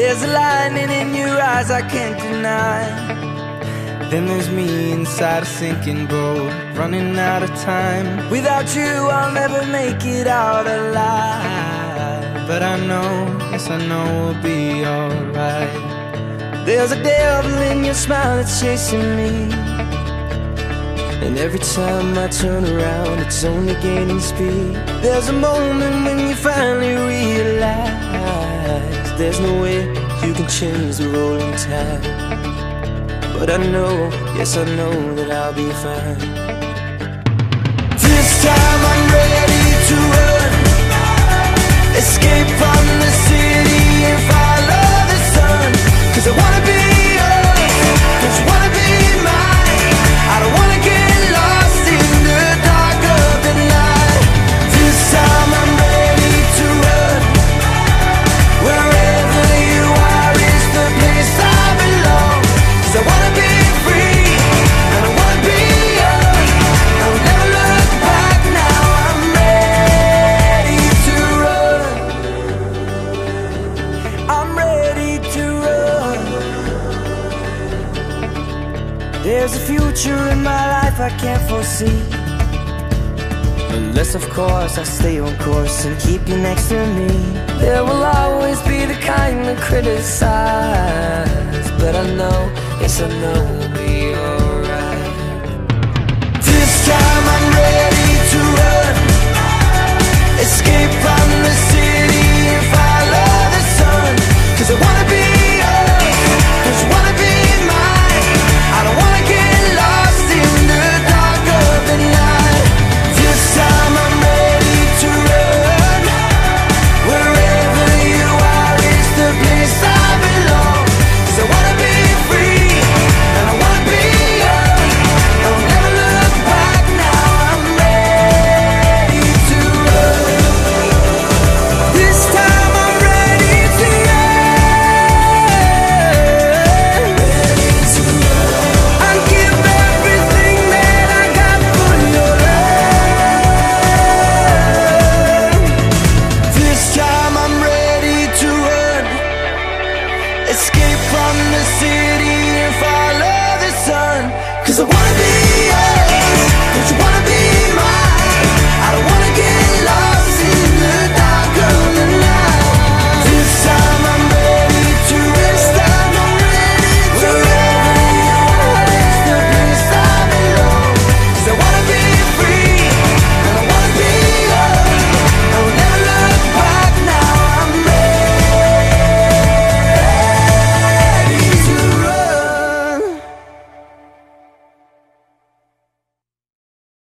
There's a lightning in your eyes I can't deny. Then there's me inside a sinking boat, running out of time. Without you, I'll never make it out alive. But I know, yes, I know we'll be alright. There's a devil in your smile that's chasing me. And every time I turn around, it's only gaining speed. There's a moment when you finally realize there's no way can change the rolling tide. But I know, yes, I know that I'll be fine. This time I'm ready to run, There's a future in my life I can't foresee. Unless, of course, I stay on course and keep you next to me. There will always be the kind that criticize. But I know, yes, I know Escape from the city and follow the sun. Cause I wanna be